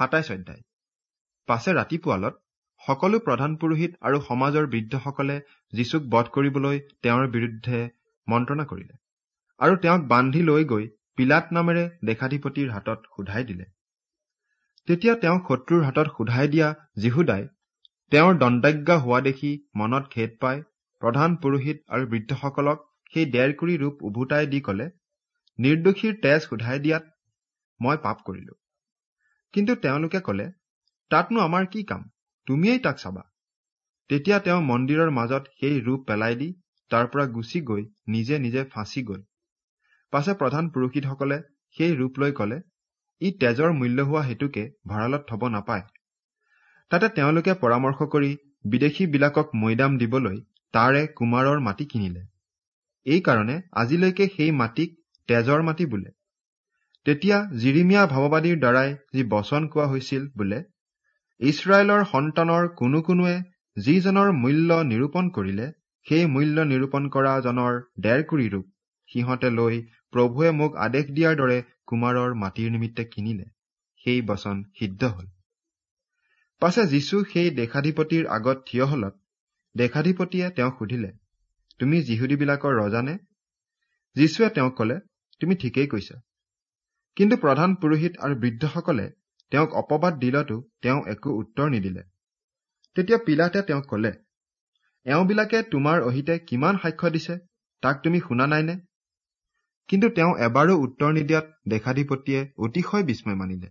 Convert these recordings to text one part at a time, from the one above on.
সাতাইছ অধ্যায়। পাছে ৰাতিপুৱালত সকলো প্ৰধান পুৰোহিত আৰু সমাজৰ বৃদ্ধসকলে যীচুক বধ কৰিবলৈ তেওঁৰ বিৰুদ্ধে মন্ত্ৰণা কৰিলে আৰু তেওঁক বান্ধি লৈ গৈ পিলাত নামেৰে দেশাধিপতিৰ হাতত সোধাই দিলে। তেতিয়া তেওঁক শত্ৰুৰ হাতত সোধাই দিয়া যীহুদাই তেওঁৰ দণ্ডাজ্ঞা হোৱা দেখি মনত খেদ পাই প্ৰধান পুৰোহিত আৰু বৃদ্ধসকলক সেই ডেৰকুৰি ৰূপ উভোতাই দি কলে নিৰ্দোষীৰ তেজ সোধাই দিয়াত মই পাপ কৰিলো। কিন্তু তেওঁলোকে কলে তাতনো আমাৰ কি কাম? তুমিয়েই তাক চাবা। তেতিয়া তেওঁ মন্দিৰৰ মাজত সেই ৰূপ পেলাই দি তাৰ পৰা গুচি গৈ নিজে নিজে ফাঁচি গল। পাছে প্ৰধান পুৰোহিতসকলে সেই ৰূপ লৈ কলে ই তেজৰ মূল্য হোৱা হেতুকে ভঁৰালত থব নাপায়। তাতে তেওঁলোকে পৰামৰ্শ কৰি বিদেশীবিলাকক মৈদাম দিবলৈ তাৰে কুমাৰৰ মাটি কিনিলে। এইকাৰণে আজিলৈকে সেই মাটিক তেজৰ মাটি বোলে। তেতিয়া জিৰিমীয়া ভাৱবাদীৰ দ্বাৰাই যি বচন কোৱা হৈছিল বোলে ইছৰাইলৰ সন্তানৰ কোনো কোনোৱে যিজনৰ মূল্য নিৰূপণ কৰিলে সেই মূল্য নিৰূপণ কৰা জনৰ ডেৰ কুৰি ৰূপ সিহঁতে লৈ প্ৰভুৱে মোক আদেশ দিয়াৰ দৰে কুমাৰৰ মাটিৰ নিমিত্তে কিনিলে। সেই বচন সিদ্ধ হল। পাছে যীশু সেই দেশাধিপতিৰ আগত থিয় হলত দেশাধিপতিয়ে তেওঁক সুধিলে তুমি যিহুদীবিলাকৰ ৰজানে? যীশুৱে তেওঁক কলে তুমি ঠিকেই কৈছা। কিন্তু প্ৰধান পুৰোহিত আৰু বৃদ্ধসকলে তেওঁক অপবাদ দিলতো তেওঁ একো উত্তৰ নিদিলে। তেতিয়া পিলাতে তেওঁক কলে এওঁবিলাকে তোমাৰ অহিতে কিমান সাক্ষ্য দিছে তাক তুমি শুনা নাইনে? কিন্তু তেওঁ এবাৰো উত্তৰ নিদিয়াত দেশাধিপতিয়ে অতিশয় বিস্ময় মানিলে।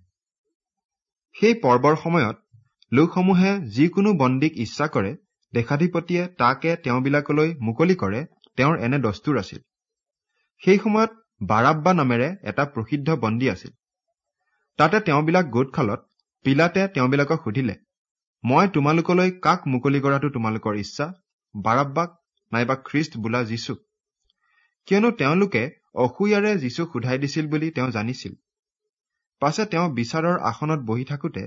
সেই পৰ্বৰ সময়ত লোকসমূহে যিকোনো বন্দীক ইচ্ছা কৰে দেশাধিপতিয়ে তাকে তেওঁবিলাকলৈ মুকলি কৰে তেওঁৰ এনে দস্তুৰ আছিল। সেই সময়ত বাৰাব্বা নামেৰে এটা প্ৰসিদ্ধ বন্দী আছিল। তাতে তেওঁবিলাক গোট খালত পিলাতে তেওঁবিলাকক সুধিলে মই তোমালোকলৈ কাক মুকলি কৰাটো তোমালোকৰ ইচ্ছা? বাৰাব্বাক নাইবা খ্ৰীষ্ট বোলা যীচুক কিয়নো তেওঁলোকে অসূয়াৰে যীচুক সোধাই দিছিল বুলি তেওঁ জানিছিল। পাছে তেওঁ বিচাৰৰ আসনত বহি থাকোতে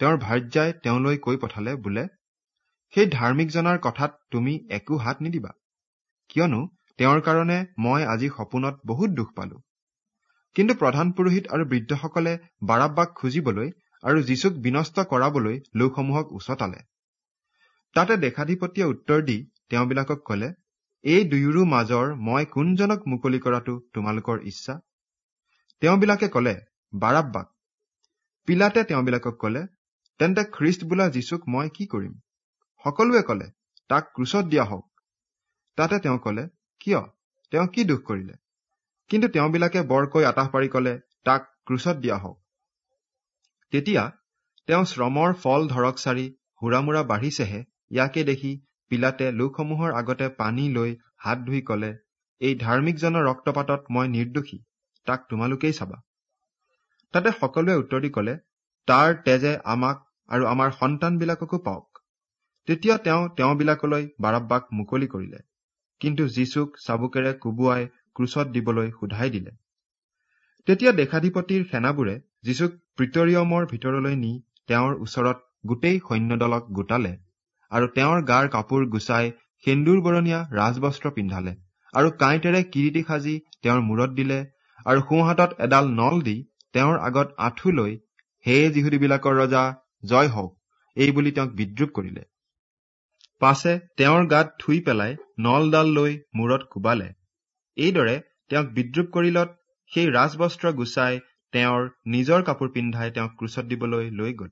তেওঁৰ ভাৰ্যাই তেওঁলৈ কৈ পঠালে বোলে সেই ধাৰ্মিকজনাৰ কথাত তুমি একো হাত নিদিবা। কিয়নো তেওঁৰ কাৰণে মই আজি সপোনত বহুত দুখ পালো। কিন্তু প্ৰধান পুৰোহিত আৰু বৃদ্ধসকলে বাৰাব্বাক খুজিবলৈ আৰু যীচুক বিনষ্ট কৰাবলৈ লোকসমূহক উচতালে। তাতে দেশাধিপতিয়ে উত্তৰ দি তেওঁবিলাকক কলে এই দুয়োৰো মাজৰ মই কোনজনক মুকলি কৰাটো তোমালোকৰ ইচ্ছা? তেওঁবিলাকে কলে বাৰাব্বাক। পিলাতে তেওঁবিলাকক কলে তেন্তে খ্ৰীষ্ট বোলা যীচুক মই কি কৰিম? সকলোৱে কলে তাক ক্ৰুচত দিয়া হওক। তাতে তেওঁ কলে কিয়? তেওঁ কি দুখ কৰিলে? কিন্তু তেওঁবিলাকে বৰকৈ আতাহ পাৰি কলে তাক ক্ৰুচত দিয়া হওক। তেতিয়া তেওঁ শ্ৰমৰ ফল ধৰক চাৰি হুৰামুৰা বাঢ়িছেহে ইয়াকে দেখি পিলাতে লোকসমূহৰ আগতে পানী লৈ হাত ধুই কলে এই ধাৰ্মিকজনৰ ৰক্তপাতত মই নিৰ্দোষী তাক তোমালোকেই চাবা। তাতে সকলোৱে উত্তৰ দি কলে তাৰ তেজে আমাক আৰু আমাৰ সন্তানবিলাককো পাওক। তেতিয়া তেওঁ তেওঁবিলাকলৈ বাৰাব্বাক মুকলি কৰিলে। কিন্তু যীচুক চাবুকেৰে কোবোৱাই ক্ৰুচত দিবলৈ সোধাই দিলে। তেতিয়া দেশাধিপতিৰ সেনাবোৰে যীচুক প্ৰিটৰিয়মৰ ভিতৰলৈ নি তেওঁৰ ওচৰত গোটেই সৈন্যদলক গোটালে আৰু তেওঁৰ গাৰ কাপোৰ গুচাই সেন্দুৰ বৰণীয়া ৰাজবস্ত্ৰ পিন্ধালে আৰু কাঁইতেৰে কিৰিটি সাজি তেওঁৰ মূৰত দিলে আৰু সোঁহাতত এডাল নল দি তেওঁৰ আগত আঁঠু লৈ হে যিহুদীবিলাকৰ ৰজা জয় হওক। এই বুলি তেওঁক বিদ্ৰূপ কৰিলে। পাছে তেওঁৰ গাত থুই পেলাই নলডাল লৈ মূৰত কোবালে। এইদৰে তেওঁক বিদ্ৰূপ কৰিলত সেই ৰাজবস্ত্ৰ গুচাই তেওঁৰ নিজৰ কাপোৰ পিন্ধাই তেওঁক ক্ৰুচত দিবলৈ লৈ গল।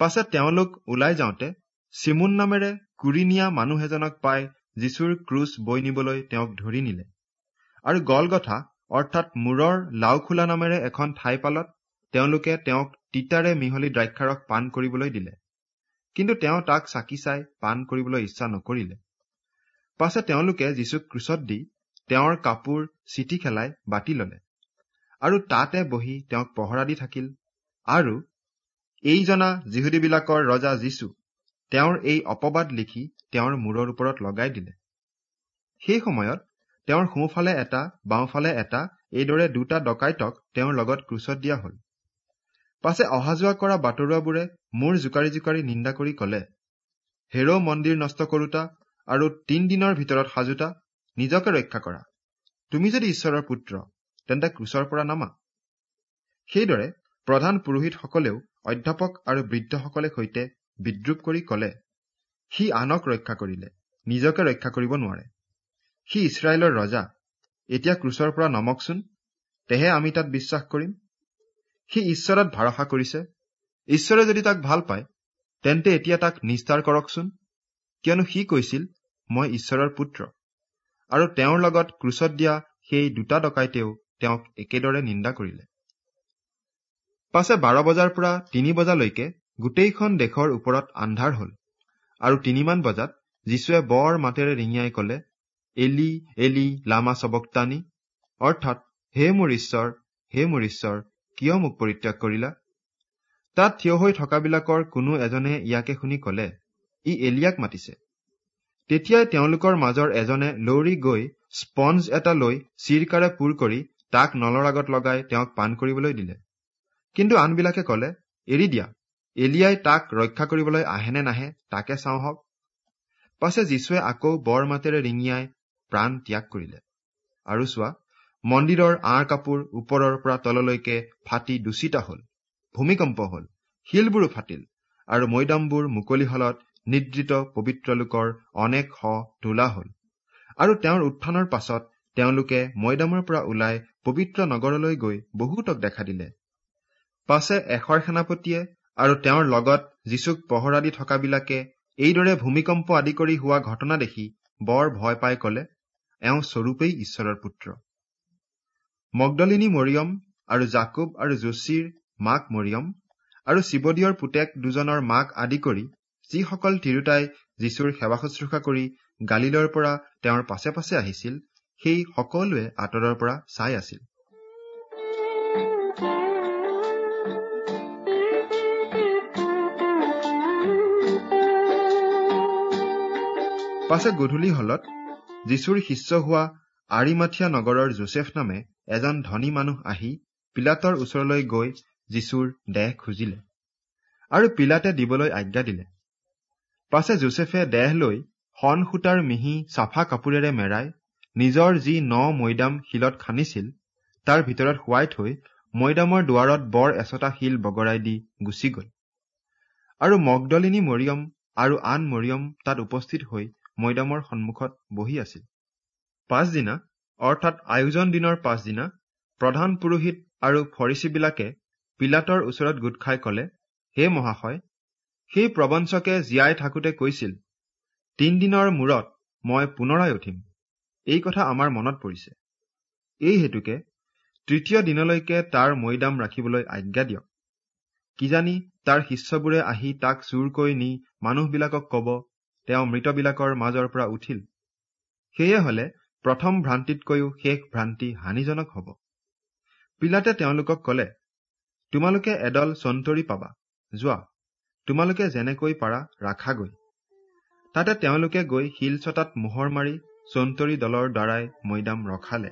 পাছে তেওঁলোক ওলাই যাওঁতে চিমুন নামেৰে কুৰি নিয়া মানুহ এজনক পাই যীশুৰ ক্ৰুচ বৈ নিবলৈ তেওঁক ধৰি নিলে। আৰু গলগথা অৰ্থাৎ মূৰৰ লাওখোলা নামেৰে এখন ঠাই পালত তেওঁলোকে তেওঁক তিতাৰে মিহলি দ্ৰাক্ষাৰস পাণ কৰিবলৈ দিলে। কিন্তু তেওঁ তাক চাকি চাই পাণ কৰিবলৈ ইচ্ছা নকৰিলে। পাছে তেওঁলোকে যীচুক ক্ৰুচত দি তেওঁৰ কাপোৰ চিঠি খেলাই বাতি ললে। আৰু তাতে বহি তেওঁক পহৰা দি থাকিল। আৰু এইজনা যিহুদীবিলাকৰ ৰজা যীচু তেওঁৰ এই অপবাদ লিখি তেওঁৰ মূৰৰ ওপৰত লগাই দিলে। সেই সময়ত তেওঁৰ সোঁফালে এটা বাওঁফালে এটা এইদৰে দুটা ডকাইতক তেওঁৰ লগত ক্ৰুচত দিয়া হল। পাছে অহা যোৱা কৰা বাটৰুৱাবোৰে মোৰ জোকাৰি জোকাৰি নিন্দা কৰি কলে হেৰ মন্দিৰ নষ্ট কৰোতা আৰু তিনদিনৰ ভিতৰত সাজোতা নিজকে ৰক্ষা কৰা। তুমি যদি ঈশ্বৰৰ পুত্ৰ তেন্তে ক্ৰুচৰ পৰা নামা। সেইদৰে প্ৰধান পুৰোহিতসকলেও অধ্যাপক আৰু বৃদ্ধসকলে সৈতে বিদ্ৰোপ কৰি কলে সি আনক ৰক্ষা কৰিলে নিজকে ৰক্ষা কৰিব নোৱাৰে। সি ইছৰাইলৰ ৰজা এতিয়া ক্ৰুচৰ পৰা নমকচোন তেহে আমি তাত বিশ্বাস কৰিম। সি ঈশ্বৰত ভৰসা কৰিছে ঈশ্বৰে যদি তাক ভাল পায় তেন্তে এতিয়া তাক নিস্তাৰ কৰকচোন। কিয়নো সি কৈছিল মই ঈশ্বৰৰ পুত্ৰ। আৰু তেওঁৰ লগত ক্ৰুচত দিয়া সেই দুটা ডকাইতেও তেওঁক একেদৰে নিন্দা কৰিলে। পাছে বাৰ বজাৰ পৰা তিনি বজালৈকে গোটেইখন দেশৰ ওপৰত আন্ধাৰ হল। আৰু তিনিমান বজাত যীশুৱে বৰ মাতেৰে ৰিঙিয়াই কলে এলি এলি লামা চবকটানি অৰ্থাৎ হে মোৰ ঈশ্বৰ হে মোৰ ঈশ্বৰ কিয় মোক পৰিত্যাগ কৰিলা? তাত থিয় হৈ থকাবিলাকৰ কোনো এজনে ইয়াকে শুনি কলে ই এলিয়াক মাতিছে। তেতিয়াই তেওঁলোকৰ মাজৰ এজনে লৌৰি গৈ স্পঞ্জ এটা লৈ চিৰকাৰে পুৰ কৰি তাক নলৰ আগত লগাই তেওঁক পাণ কৰিবলৈ দিলে। কিন্তু আনবিলাকে কলে এৰি দিয়া। এলিয়াই তাক ৰক্ষা কৰিবলৈ আহেনে নাহে তাকে চাওঁ হওক। পাছে যীশুৱে আকৌ বৰ মাতেৰে ৰিঙিয়াই প্ৰাণ ত্যাগ কৰিলে। আৰু চোৱা মন্দিৰৰ আঁৰ কাপোৰ ওপৰৰ পৰা তললৈকে ফাটি দূষিত হল ভূমিকম্প হল শিলবোৰো ফাটিল আৰু মৈদামবোৰ মুকলি হলত নিদ্ৰিত পবিত্ৰ লোকৰ অনেক শ তোলা হল। আৰু তেওঁৰ উত্থানৰ পাছত তেওঁলোকে মৈদামৰ পৰা ওলাই পবিত্ৰ নগৰলৈ গৈ বহুতক দেখা দিলে। পাছে এশৰ সেনাপতিয়ে আৰু তেওঁৰ লগত যীচুক পহৰা দি থকাবিলাকে এইদৰে ভূমিকম্প আদি কৰি হোৱা ঘটনা দেখি বৰ ভয় পাই কলে এওঁ স্বৰূপেই ঈশ্বৰৰ পুত্ৰ। মগদলিনী মৰিয়ম আৰু জাকুব আৰু যোশীৰ মাক মৰিয়ম আৰু শিৱদীয়ৰ পুতেক দুজনৰ মাক আদি কৰি যিসকল তিৰোতাই যীশুৰ সেৱা শুশ্ৰূষা কৰি গালিলৰ পৰা তেওঁৰ পাছে পাছে আহিছিল সেই সকলোৱে আঁতৰৰ পৰা চাই আছিল। পাছে গধূলি হলত যীশুৰ শিষ্য হোৱা আৰিমাথিয়া নগৰৰ জোচেফ নামে এজন ধনী মানুহ আহি পিলাতৰ ওচৰলৈ গৈ যীশুৰ দেহ খুজিলে আৰু পিলাতে দিবলৈ আজ্ঞা দিলে। পাছে জোচেফে দেহ লৈ শন সূতাৰ মিহি চাফা কাপোৰেৰে মেৰাই নিজৰ যি ন মৈদাম শিলত খান্দিছিল তাৰ ভিতৰত শুৱাই থৈ মৈদামৰ দুৱাৰত বৰ এচটা শিল বগৰাই দি গুচি গল। আৰু মগদলিনী মৰিয়ম আৰু আন মৰিয়ম তাত উপস্থিত হৈ মৈদামৰ সন্মুখত বহি আছিল। পাছদিনা অৰ্থাৎ আয়োজন দিনৰ পাছদিনা প্ৰধান পুৰোহিত আৰু ফৰিচীবিলাকে পিলাতৰ ওচৰত গোট খাই কলে হে মহাশয় সেই প্ৰবঞ্চকে জীয়াই থাকোতে কৈছিল তিনদিনৰ মূৰত মই পুনৰাই উঠিম। এই কথা আমাৰ মনত পৰিছে। এই হেতুকে তৃতীয় দিনলৈকে তাৰ মৈদাম ৰাখিবলৈ আজ্ঞা দিয়ক। কিজানি তাৰ শিষ্যবোৰে আহি তাক চুৰকৈ নি মানুহবিলাকক কব তেওঁ মৃতবিলাকৰ মাজৰ পৰা উঠিল। সেয়ে হলে প্ৰথম ভ্ৰান্তিতকৈও শেষ ভ্ৰান্তি হানিজনক হব। পিলাতে তেওঁলোকক কলে তোমালোকে এডল চন্তৰি পাবা। যোৱা তোমালোকে যেনেকৈ পাৰা ৰাখাগৈ। তাতে তেওঁলোকে গৈ শিল ছটাত মোহৰ মাৰি চন্তৰী দলৰ দ্বাৰাই মৈদাম ৰখালে।